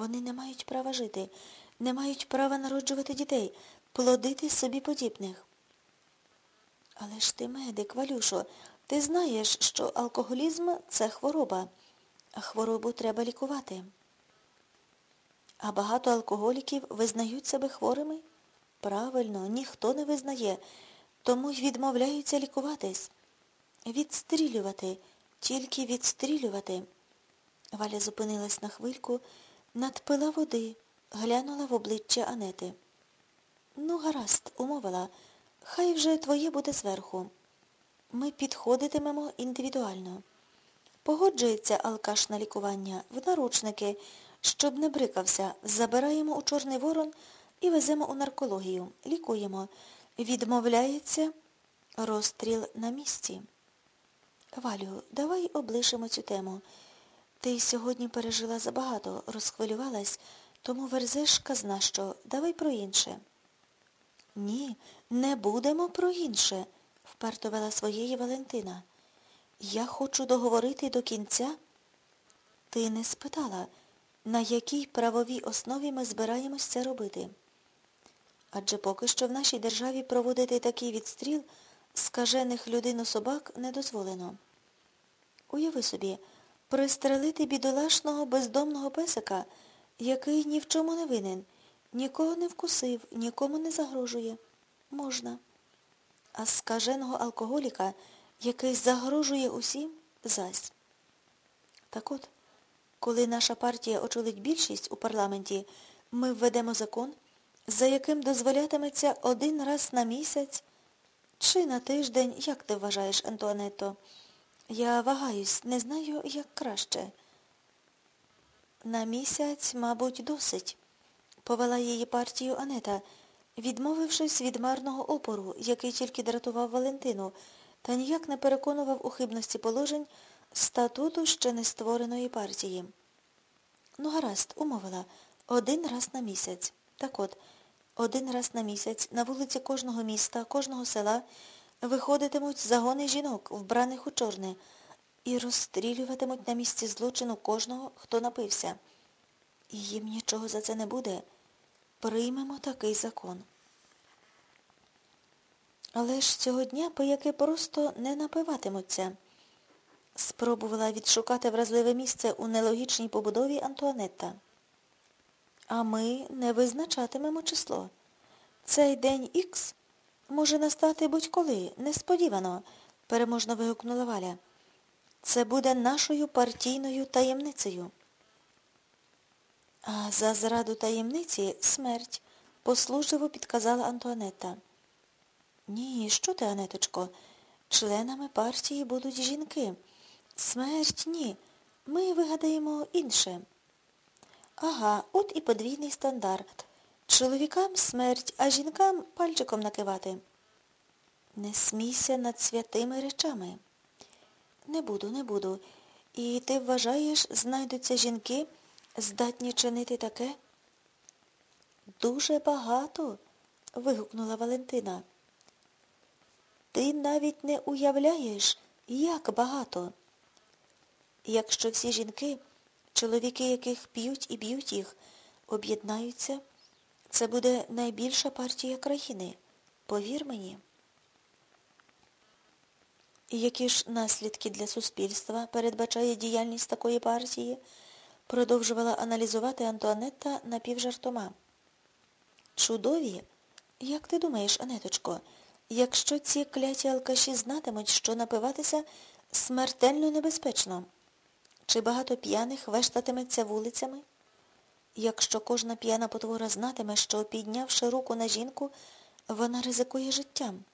Вони не мають права жити, не мають права народжувати дітей, плодити собі подібних. Але ж ти медик, Валюшо, ти знаєш, що алкоголізм це хвороба, а хворобу треба лікувати. А багато алкоголіків визнають себе хворими? Правильно, ніхто не визнає, тому й відмовляються лікуватись. Відстрілювати, тільки відстрілювати. Валя зупинилась на хвильку, надпила води, глянула в обличчя Анети. Ну, гаразд, умовила, хай вже твоє буде зверху. Ми підходитимемо індивідуально. Погоджується алкаш на лікування в наручники, щоб не брикався, забираємо у Чорний Ворон і веземо у наркологію, лікуємо. Відмовляється розстріл на місці. Валю, давай облишимо цю тему. Ти сьогодні пережила забагато, розхвилювалась, тому верзеш казна що. Давай про інше. Ні, не будемо про інше, вперто вела своєї Валентина. Я хочу договорити до кінця. Ти не спитала, на якій правовій основі ми збираємось це робити. Адже поки що в нашій державі проводити такий відстріл скажених людину собак не дозволено. Уяви собі, пристрелити бідолашного бездомного песика, який ні в чому не винен, нікого не вкусив, нікому не загрожує. Можна. А скаженого алкоголіка, який загрожує усім, зась. Так от, коли наша партія очолить більшість у парламенті, ми введемо закон, за яким дозволятиметься один раз на місяць чи на тиждень, як ти вважаєш, Антуанетто? Я вагаюсь, не знаю, як краще. На місяць, мабуть, досить, повела її партію Анета, відмовившись від марного опору, який тільки дратував Валентину, та ніяк не переконував у хибності положень статуту ще не створеної партії. Ну, гаразд, умовила, один раз на місяць. Так от, один раз на місяць на вулиці кожного міста, кожного села виходитимуть загони жінок, вбраних у чорне, і розстрілюватимуть на місці злочину кожного, хто напився. І їм нічого за це не буде. Приймемо такий закон. Але ж цього дня пияки просто не напиватимуться. Спробувала відшукати вразливе місце у нелогічній побудові Антуанетта. А ми не визначатимемо число. Цей день Ікс може настати будь-коли, несподівано, переможно вигукнула Валя. Це буде нашою партійною таємницею. А за зраду таємниці смерть, послужливо підказала Антуанетта. Ні, що ти, Анеточко? Членами партії будуть жінки. Смерть ні. Ми вигадаємо інше. Ага, от і подвійний стандарт. Чоловікам смерть, а жінкам пальчиком накивати. Не смійся над святими речами. Не буду, не буду. І ти вважаєш, знайдуться жінки, здатні чинити таке? Дуже багато, вигукнула Валентина. Ти навіть не уявляєш, як багато. Якщо всі жінки, чоловіки, яких п'ють і б'ють їх, об'єднаються, це буде найбільша партія країни. Повір мені. І які ж наслідки для суспільства передбачає діяльність такої партії, продовжувала аналізувати Антуанетта напівжартома. Чудові? Як ти думаєш, Анеточко, якщо ці кляті алкаші знатимуть, що напиватися смертельно небезпечно? Чи багато п'яних вештатиметься вулицями? Якщо кожна п'яна потвора знатиме, що, піднявши руку на жінку, вона ризикує життям.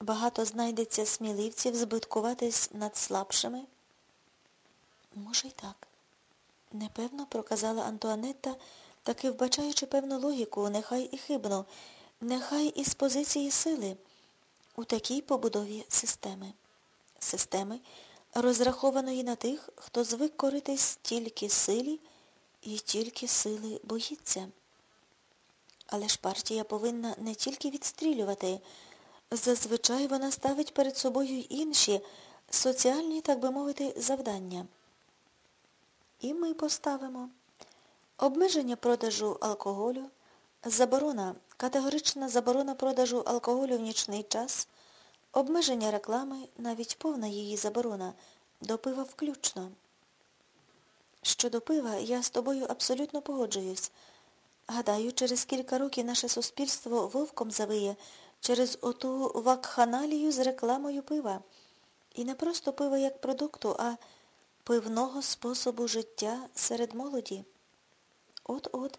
Багато знайдеться сміливців збиткуватись над слабшими? Може й так. Непевно проказала Антуанетта, таки вбачаючи певну логіку, нехай і хибну, нехай і з позиції сили у такій побудові системи. Системи, розрахованої на тих, хто звик коритись тільки силі і тільки сили боїться. Але ж партія повинна не тільки відстрілювати, зазвичай вона ставить перед собою інші соціальні, так би мовити, завдання. І ми поставимо. Обмеження продажу алкоголю, заборона, категорична заборона продажу алкоголю в нічний час, обмеження реклами, навіть повна її заборона, до пива включно. Щодо пива, я з тобою абсолютно погоджуюсь. Гадаю, через кілька років наше суспільство вовком завиє через оту вакханалію з рекламою пива. І не просто пива як продукту, а пивного способу життя серед молоді. От-от